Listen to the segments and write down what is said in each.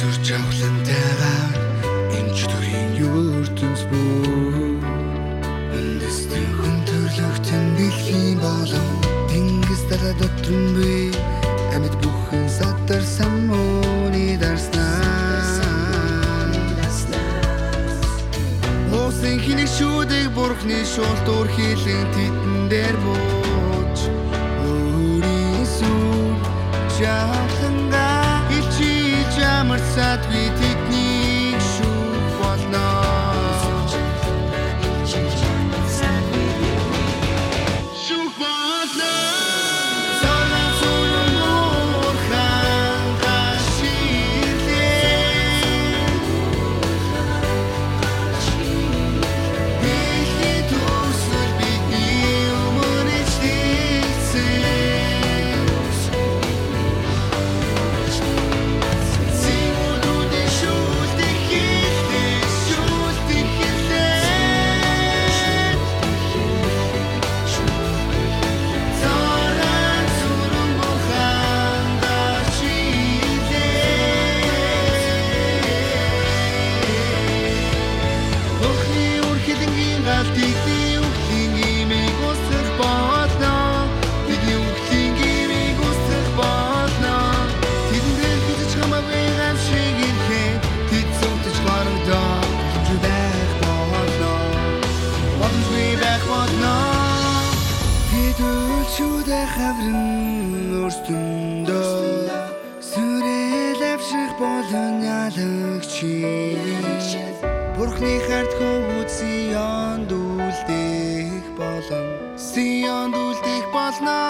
жавхлантайгаа энэ чөтгөрийн ертөнц бүү Үндэстэн хүн төрлөختөн дэлхийн болон Тэнгис дараа дотрон би амьд бүхэн садар самууны дарснаа Усын хиник шүүдэг бурхны шуулт уур хийлэн титэн дээр бууж. Өөрийн сүр summer sat with you. Шүдэ хаврын өрстөндөө сүрэл авших болон ялагчи Бурхны сион дүүлдэх болон. Сион дүүлдэх болно.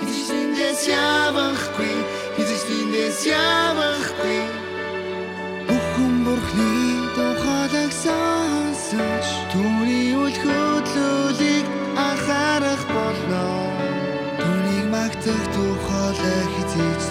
Хизээсэндээс явахгүй хизээсэндээс явахгүй. Бүхэн бурхны тухайлаг сонсож түүний үл хөдлөлийг анхаарах болно. Түүнийг магтах тухайлаа хизээж